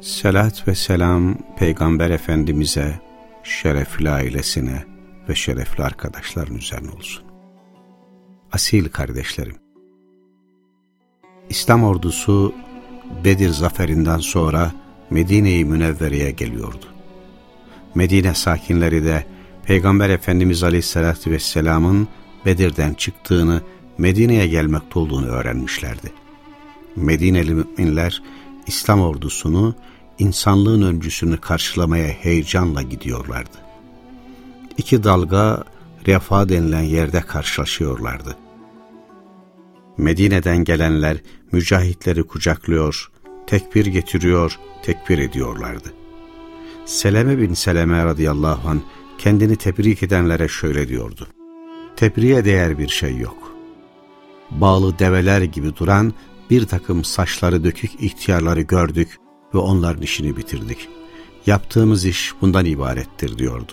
Selat ve selam Peygamber Efendimiz'e, şerefli ailesine ve şerefli arkadaşların üzerine olsun. Asil kardeşlerim, İslam ordusu Bedir zaferinden sonra Medine-i Münevvere'ye geliyordu. Medine sakinleri de Peygamber Efendimiz Aleyhisselatü Vesselam'ın Bedir'den çıktığını, Medine'ye gelmekte olduğunu öğrenmişlerdi. Medineli müminler İslam ordusunu, insanlığın öncüsünü karşılamaya heyecanla gidiyorlardı. İki dalga Refa denilen yerde karşılaşıyorlardı. Medine'den gelenler mücahitleri kucaklıyor, tekbir getiriyor, tekbir ediyorlardı. Seleme bin Seleme radıyallahu an kendini tebrik edenlere şöyle diyordu. Tebriğe değer bir şey yok. Bağlı develer gibi duran bir takım saçları dökük ihtiyarları gördük ve onların işini bitirdik. Yaptığımız iş bundan ibarettir diyordu.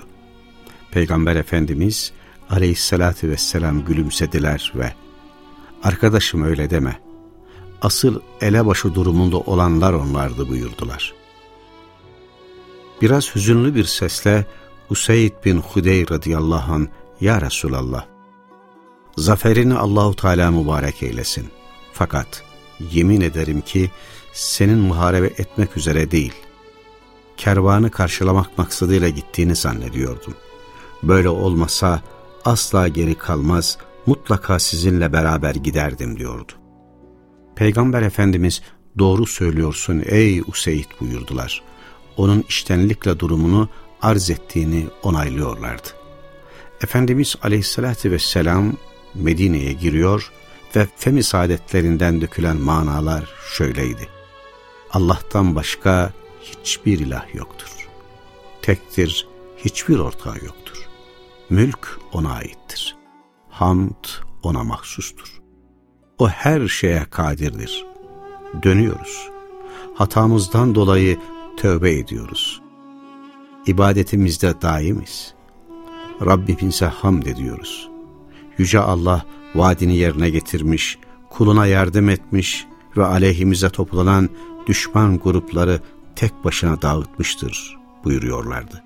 Peygamber Efendimiz aleyhissalatü vesselam gülümsediler ve arkadaşım öyle deme. Asıl elebaşı durumunda olanlar onlardı buyurdular. Biraz hüzünlü bir sesle Useyd bin Hudey radıyallahu an Ya Resulallah zaferini Allahu Teala mübarek eylesin. Fakat yemin ederim ki senin muharebe etmek üzere değil, kervanı karşılamak maksadıyla gittiğini zannediyordum. Böyle olmasa asla geri kalmaz, mutlaka sizinle beraber giderdim diyordu. Peygamber Efendimiz doğru söylüyorsun ey Useyd buyurdular. Onun iştenlikle durumunu arz ettiğini onaylıyorlardı. Efendimiz aleyhissalatü vesselam Medine'ye giriyor ve femi saadetlerinden dökülen manalar şöyleydi. Allah'tan başka hiçbir ilah yoktur. Tektir, hiçbir ortağı yoktur. Mülk ona aittir. Hamd ona mahsustur. O her şeye kadirdir. Dönüyoruz. Hatamızdan dolayı tövbe ediyoruz. İbadetimizde daimiz. Rabbimize hamd ediyoruz. Yüce Allah vaadini yerine getirmiş, kuluna yardım etmiş ve aleyhimize toplanan düşman grupları tek başına dağıtmıştır buyuruyorlardı.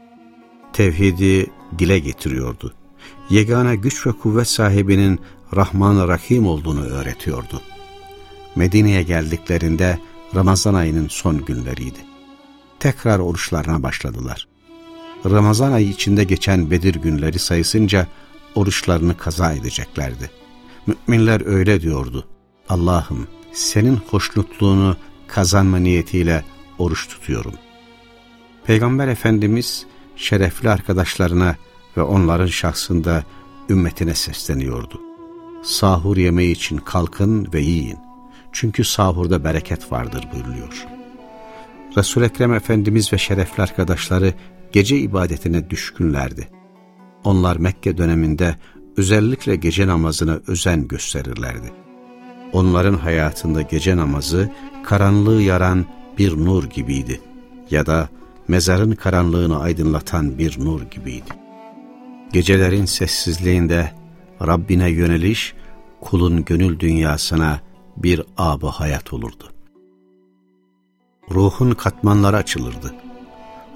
Tevhidi dile getiriyordu. Yegane güç ve kuvvet sahibinin Rahman Rahim olduğunu öğretiyordu. Medine'ye geldiklerinde Ramazan ayının son günleriydi. Tekrar oruçlarına başladılar. Ramazan ayı içinde geçen Bedir günleri sayısınca oruçlarını kaza edeceklerdi. Müminler öyle diyordu. Allah'ım senin hoşnutluğunu kazanma niyetiyle oruç tutuyorum. Peygamber Efendimiz şerefli arkadaşlarına ve onların şahsında ümmetine sesleniyordu. Sahur yemeği için kalkın ve yiyin. Çünkü sahurda bereket vardır buyuruyor. Resul-i Ekrem Efendimiz ve şerefli arkadaşları gece ibadetine düşkünlerdi. Onlar Mekke döneminde özellikle gece namazına özen gösterirlerdi. Onların hayatında gece namazı karanlığı yaran bir nur gibiydi ya da mezarın karanlığını aydınlatan bir nur gibiydi. Gecelerin sessizliğinde Rabbine yöneliş, kulun gönül dünyasına bir ab hayat olurdu. Ruhun katmanları açılırdı.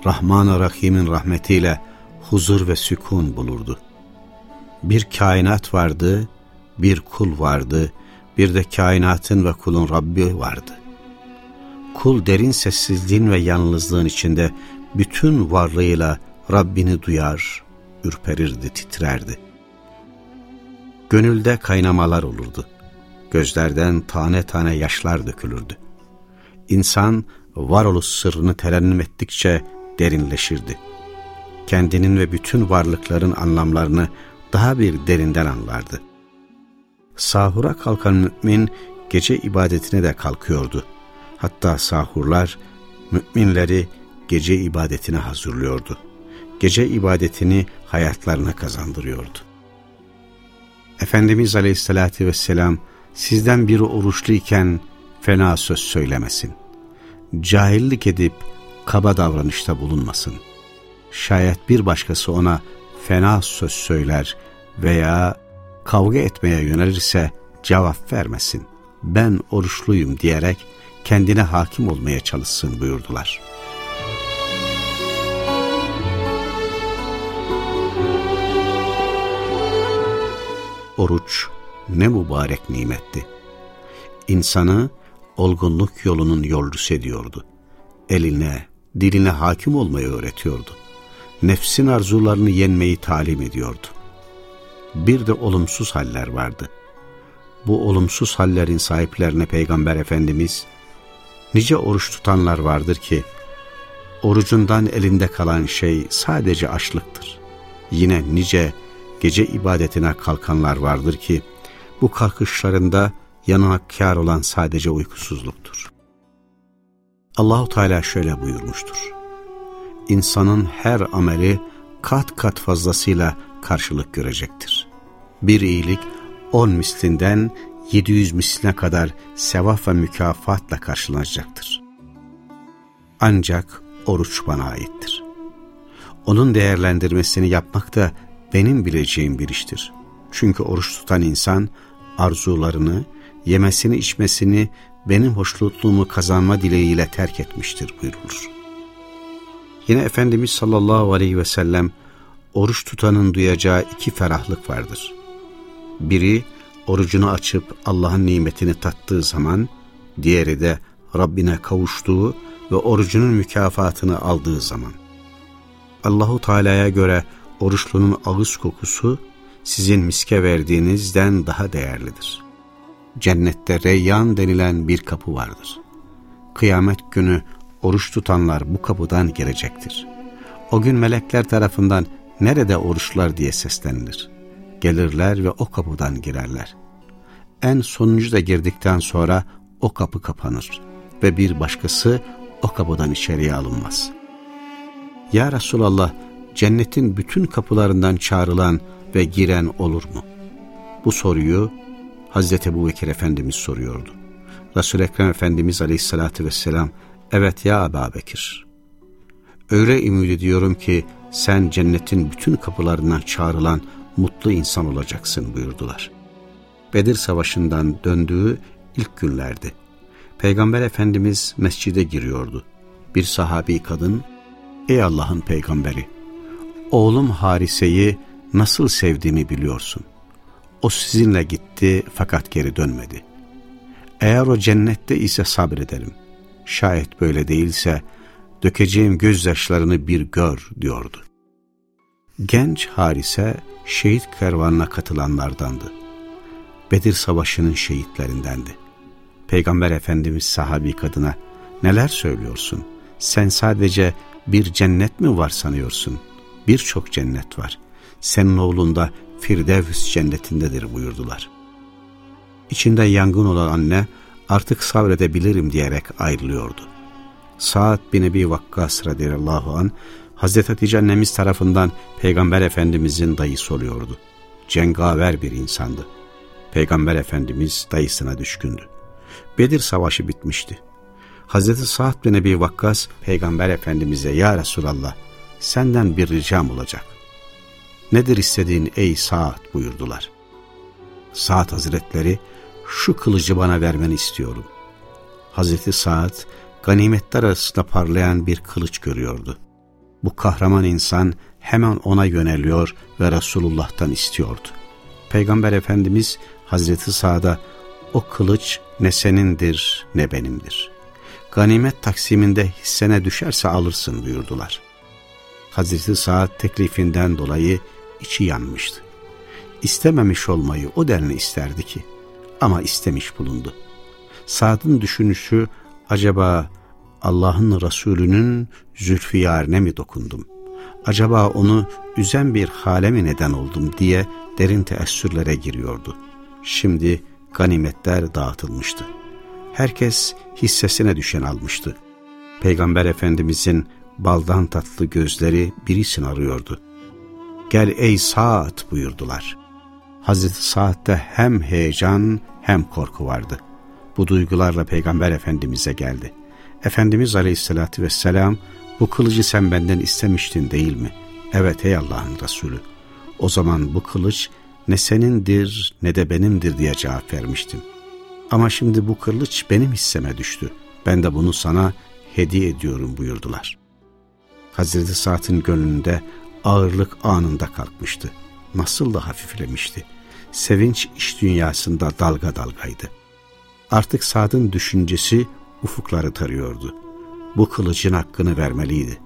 Rahman-ı Rahim'in rahmetiyle huzur ve sükun bulurdu. Bir kainat vardı, bir kul vardı, bir de kainatın ve kulun Rabbi vardı. Kul derin sessizliğin ve yalnızlığın içinde bütün varlığıyla Rabbini duyar, ürperirdi, titrerdi. Gönülde kaynamalar olurdu. Gözlerden tane tane yaşlar dökülürdü. İnsan varoluş sırrını terennüm ettikçe derinleşirdi. Kendinin ve bütün varlıkların anlamlarını daha bir derinden anlardı. Sahura kalkan mümin gece ibadetine de kalkıyordu. Hatta sahurlar müminleri gece ibadetine hazırlıyordu. Gece ibadetini hayatlarına kazandırıyordu. Efendimiz Aleyhisselatü Vesselam sizden biri oruçluyken fena söz söylemesin. Cahillik edip kaba davranışta bulunmasın. Şayet bir başkası ona fena söz söyler veya kavga etmeye yönelirse cevap vermesin. Ben oruçluyum diyerek kendine hakim olmaya çalışsın buyurdular. Oruç ne mübarek nimetti. İnsanı olgunluk yolunun yolcusu ediyordu. Eline, diline hakim olmayı öğretiyordu. Nefsin arzularını yenmeyi talim ediyordu. Bir de olumsuz haller vardı. Bu olumsuz hallerin sahiplerine Peygamber Efendimiz, nice oruç tutanlar vardır ki, orucundan elinde kalan şey sadece açlıktır. Yine nice gece ibadetine kalkanlar vardır ki, bu kalkışlarında yanına kâr olan sadece uykusuzluktur. Allahu Teala şöyle buyurmuştur. İnsanın her ameli kat kat fazlasıyla karşılık görecektir. Bir iyilik on mislinden 700 misline kadar sevap ve mükafatla karşılanacaktır. Ancak oruç bana aittir. Onun değerlendirmesini yapmak da benim bileceğim bir iştir. Çünkü oruç tutan insan arzularını, yemesini içmesini benim hoşnutluğumu kazanma dileğiyle terk etmiştir buyurulur. Yine Efendimiz sallallahu aleyhi ve sellem oruç tutanın duyacağı iki ferahlık vardır. Biri orucunu açıp Allah'ın nimetini tattığı zaman, diğeri de Rabbine kavuştuğu ve orucunun mükafatını aldığı zaman. Allahu Teala'ya göre oruçlunun ağız kokusu sizin miske verdiğinizden daha değerlidir. Cennette Reyyan denilen bir kapı vardır. Kıyamet günü oruç tutanlar bu kapıdan girecektir. O gün melekler tarafından nerede oruçlar diye seslenilir. Gelirler ve o kapıdan girerler. En sonuncu da girdikten sonra o kapı kapanır ve bir başkası o kapıdan içeriye alınmaz. Ya Resulallah cennetin bütün kapılarından çağrılan ve giren olur mu? Bu soruyu Hazreti Ebu Bekir Efendimiz soruyordu. Resul-i Ekrem Efendimiz Aleyhisselatü Vesselam evet ya Ebu Bekir öyle ümit ediyorum ki sen cennetin bütün kapılarından çağrılan mutlu insan olacaksın buyurdular. Bedir Savaşı'ndan döndüğü ilk günlerdi. Peygamber Efendimiz mescide giriyordu. Bir sahabi kadın, ''Ey Allah'ın peygamberi, oğlum Harise'yi nasıl sevdiğimi biliyorsun. O sizinle gitti fakat geri dönmedi. Eğer o cennette ise sabrederim. Şayet böyle değilse dökeceğim gözyaşlarını bir gör diyordu. Genç Harise şehit kervanına katılanlardandı. Bedir Savaşı'nın şehitlerindendi. Peygamber Efendimiz sahabi kadına neler söylüyorsun? Sen sadece bir cennet mi var sanıyorsun? Birçok cennet var. Senin oğlunda Firdevs cennetindedir buyurdular. İçinde yangın olan anne artık sabredebilirim diyerek ayrılıyordu. Saat bin Ebi Vakkas radıyallahu an Hazreti Hatice annemiz tarafından Peygamber Efendimizin dayısı oluyordu. Cengaver bir insandı. Peygamber Efendimiz dayısına düşkündü. Bedir savaşı bitmişti. Hazreti Sa'd bin Ebi Vakkas Peygamber Efendimiz'e Ya Resulallah senden bir ricam olacak. Nedir istediğin ey Sa'd buyurdular. Sa'd Hazretleri şu kılıcı bana vermeni istiyorum. Hazreti Sa'd ganimetler arasında parlayan bir kılıç görüyordu. Bu kahraman insan hemen ona yöneliyor ve Resulullah'tan istiyordu. Peygamber Efendimiz Hazreti Sa'da o kılıç ne senindir ne benimdir. Ganimet taksiminde hissene düşerse alırsın buyurdular. Hazreti Sa'd teklifinden dolayı içi yanmıştı. İstememiş olmayı o denli isterdi ki ama istemiş bulundu. Sa'd'ın düşünüşü acaba Allah'ın Resulü'nün zülfiyarine mi dokundum? Acaba onu üzen bir hale mi neden oldum diye derin teessürlere giriyordu. Şimdi ganimetler dağıtılmıştı. Herkes hissesine düşen almıştı. Peygamber Efendimizin baldan tatlı gözleri birisini arıyordu. Gel ey Sa'd buyurdular. Hazreti Sa'd'de hem heyecan hem korku vardı. Bu duygularla Peygamber Efendimiz'e geldi. Efendimiz Aleyhisselatü Vesselam bu kılıcı sen benden istemiştin değil mi? Evet ey Allah'ın Resulü. O zaman bu kılıç ne senindir ne de benimdir diye cevap vermiştim. Ama şimdi bu kılıç benim hisseme düştü. Ben de bunu sana hediye ediyorum buyurdular. Hazreti Sa'd'ın gönlünde ağırlık anında kalkmıştı. Nasıl da hafiflemişti. Sevinç iş dünyasında dalga dalgaydı. Artık Sa'd'ın düşüncesi ufukları tarıyordu. Bu kılıcın hakkını vermeliydi.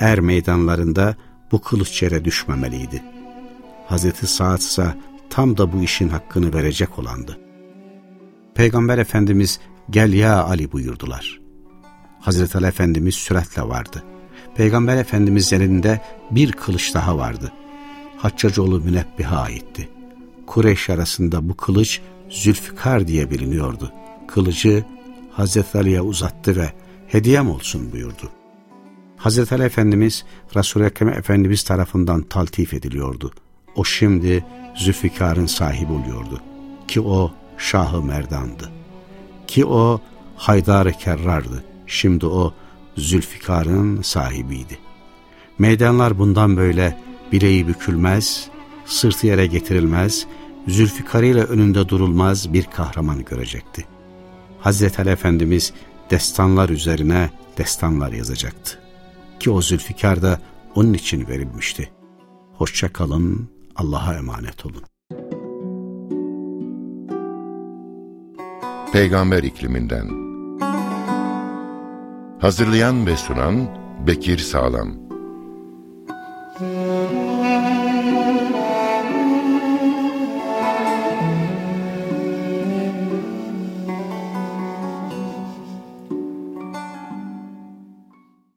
Er meydanlarında bu kılıç yere düşmemeliydi. Hazreti Sa'd ise tam da bu işin hakkını verecek olandı. Peygamber Efendimiz gel ya Ali buyurdular. Hazreti Ali Efendimiz süratle vardı. Peygamber Efendimiz elinde bir kılıç daha vardı. Haccacıoğlu Münebbiha aitti. Kureyş arasında bu kılıç Zülfikar diye biliniyordu. Kılıcı Hazreti Ali'ye uzattı ve hediyem olsun buyurdu. Hazreti Ali Efendimiz Resul-i Ekrem Efendimiz tarafından taltif ediliyordu. O şimdi Zülfikar'ın sahibi oluyordu. Ki o Şahı Merdan'dı. Ki o Haydar-ı Kerrar'dı. Şimdi o Zülfikar'ın sahibiydi. Meydanlar bundan böyle bileği bükülmez, sırtı yere getirilmez, Zülfikar ile önünde durulmaz bir kahraman görecekti. Hazreti Ali Efendimiz destanlar üzerine destanlar yazacaktı. Ki o Zülfikar da onun için verilmişti. Hoşça kalın, Allah'a emanet olun. Peygamber ikliminden Hazırlayan ve sunan Bekir Sağlam